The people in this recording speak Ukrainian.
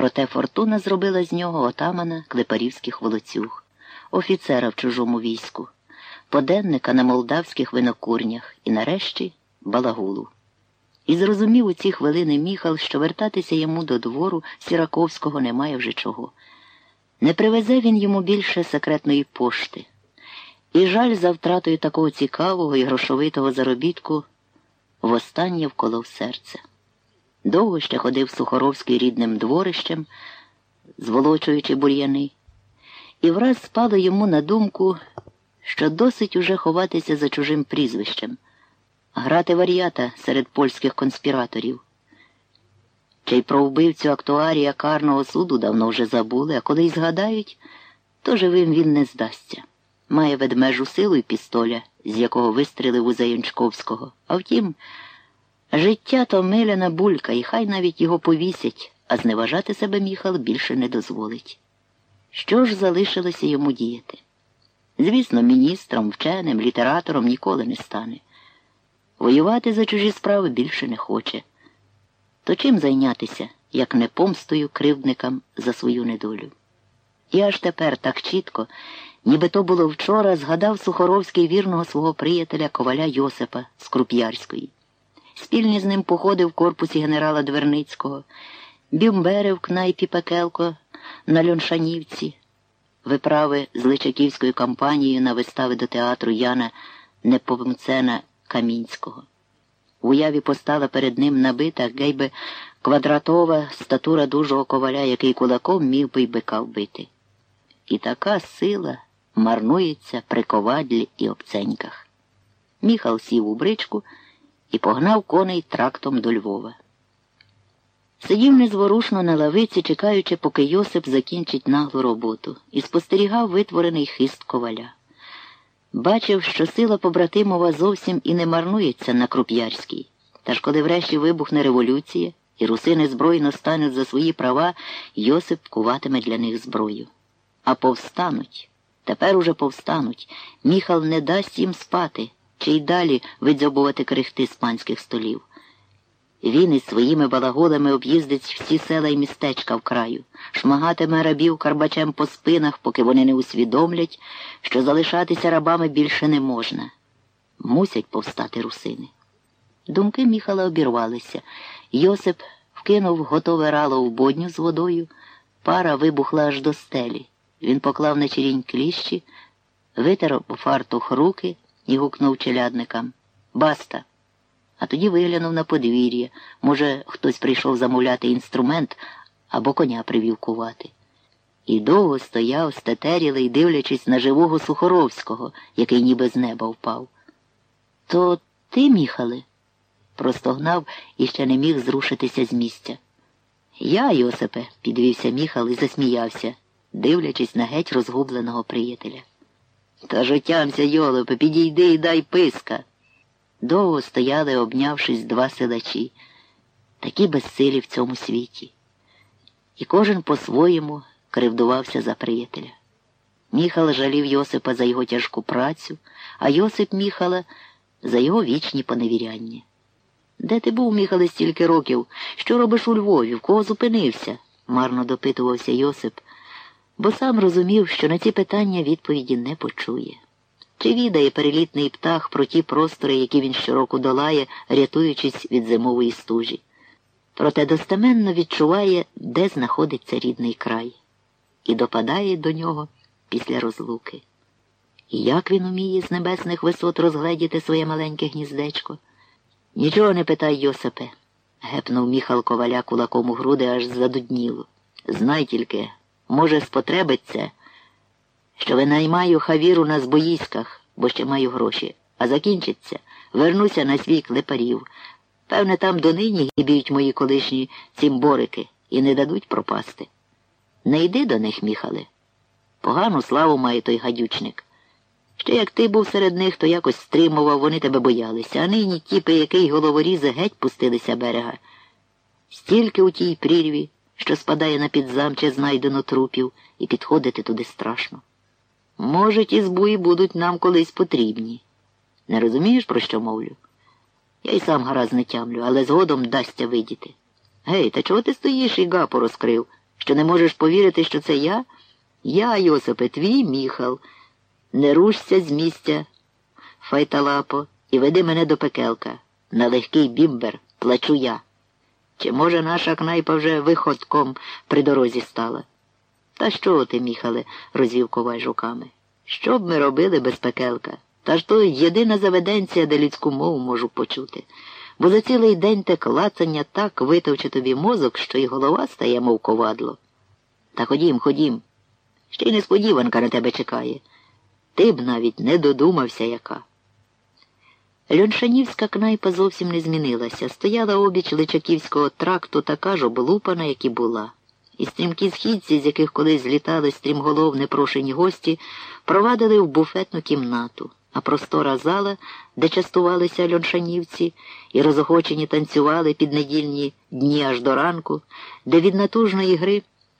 Проте фортуна зробила з нього отамана клепарівських волоцюг, офіцера в чужому війську, поденника на молдавських винокурнях і, нарешті, балагулу. І зрозумів у ці хвилини міхал, що вертатися йому до двору Сіраковського немає вже чого. Не привезе він йому більше секретної пошти. І жаль за втратою такого цікавого і грошовитого заробітку востаннє вколов серце. Довго ще ходив Сухоровський рідним дворищем, зволочуючи бур'яни, і враз спало йому на думку, що досить уже ховатися за чужим прізвищем, грати вар'ята серед польських конспіраторів. Чи й про вбивцю актуарія карного суду давно вже забули, а коли й згадають, то живим він не здасться. Має ведмежу силу й пістоля, з якого вистрілив у Заянчковського. А втім, життя то миляна булька, і хай навіть його повісять, а зневажати себе міхал більше не дозволить. Що ж залишилося йому діяти? Звісно, міністром, вченим, літератором ніколи не стане. Воювати за чужі справи більше не хоче. То чим зайнятися, як не помстою кривдникам за свою недолю? І аж тепер так чітко, ніби то було вчора, згадав Сухоровський вірного свого приятеля коваля Йосипа з Круп'ярської. Спільні з ним походи в корпусі генерала Дверницького, бімбери в кнайпі Пекелко на Льоншанівці, виправи з Личаківською кампанією на вистави до театру Яна Неповмцена Камінського. В уяві постала перед ним набита гейби квадратова статура дужого коваля, який кулаком міг би й бика вбити. І така сила марнується при ковадлі і обценьках. Міхал сів у бричку і погнав коней трактом до Львова. Сидів незворушно на лавиці, чекаючи, поки Йосип закінчить наглу роботу, і спостерігав витворений хист коваля. Бачив, що сила побратимова зовсім і не марнується на Круп'ярській. Та ж коли врешті вибухне революція і русини збройно стануть за свої права, Йосип куватиме для них зброю. А повстануть. Тепер уже повстануть. Міхал не дасть їм спати чи й далі видзьобувати крихти з панських столів. Він із своїми балаголами об'їздить всі села і містечка в краю, шмагатиме рабів карбачем по спинах, поки вони не усвідомлять, що залишатися рабами більше не можна. Мусять повстати русини. Думки Міхала обірвалися. Йосип вкинув готове рало в бодню з водою, пара вибухла аж до стелі. Він поклав на черінь кліщі, витер фартух руки і гукнув челядникам Баста! А тоді виглянув на подвір'я. Може, хтось прийшов замовляти інструмент або коня привів кувати. І довго стояв, стетерілий, дивлячись на живого Сухоровського, який ніби з неба впав. То ти, Міхале? простогнав і ще не міг зрушитися з місця. Я, Йосипе, підвівся Міхал і засміявся, дивлячись на геть розгубленого приятеля. Та ж отямся, Йолопе, підійди і дай писка. Довго стояли, обнявшись два силачі, такі безсилі в цьому світі. І кожен по-своєму кривдувався за приятеля. Міхал жалів Йосипа за його тяжку працю, а Йосип Міхала за його вічні поневіряння. Де ти був, Міхале, стільки років? Що робиш у Львові? В кого зупинився? марно допитувався Йосип, бо сам розумів, що на ці питання відповіді не почує. Чи відає перелітний птах про ті простори, які він щороку долає, рятуючись від зимової стужі? Проте достеменно відчуває, де знаходиться рідний край, і допадає до нього після розлуки. І як він уміє з небесних висот розгледіти своє маленьке гніздечко? Нічого не питай, Йосипе, гепнув міхал коваля кулаком у груди аж задудніло. Знай тільки, може, спотребиться що винаймаю хавіру на збоїськах, бо ще маю гроші, а закінчиться, вернуся на свій клепарів. Певне, там донині гібіють мої колишні цімборики і не дадуть пропасти. Не йди до них, міхале. Погану славу має той гадючник. Ще як ти був серед них, то якось стримував, вони тебе боялися, а нині ті, який головорізи геть пустилися берега. Стільки у тій прірві, що спадає на підзамче знайдено трупів, і підходити туди страшно. Може, ті збої будуть нам колись потрібні. Не розумієш, про що мовлю? Я й сам гаразд не тямлю, але згодом дасться видіти. Гей, та чого ти стоїш і гапу розкрив? Що не можеш повірити, що це я? Я, Йосипе, твій міхал. Не рушся з місця, файталапо, і веди мене до пекелка. На легкий бімбер плачу я. Чи, може, наша кнайпа вже виходком при дорозі стала? Та що ти, міхале, розвів коваль руками. Що б ми робили без пекелка? Та ж то єдина заведенція, де людську мову можу почути. Бо за цілий день те клацання так витовче тобі мозок, що й голова стає, мов ковадло. Та ходім, ходім. Ще й несподіванка на тебе чекає. Ти б навіть не додумався, яка. Льоншанівська кнайпа зовсім не змінилася, стояла обіч Личаківського тракту така ж облупана, як і була. І стрімкі східці, з яких колись злітали стрімголов непрошені гості, провадили в буфетну кімнату, а простора зала, де частувалися льоншанівці і розохочені танцювали під недільні дні аж до ранку, де від натужної гри